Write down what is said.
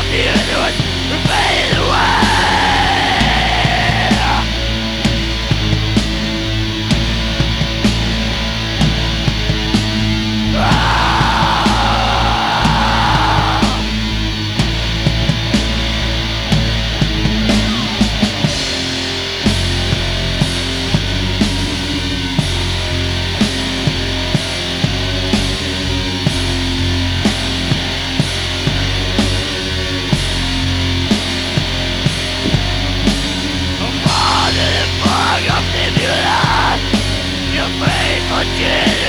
Help me anyways. again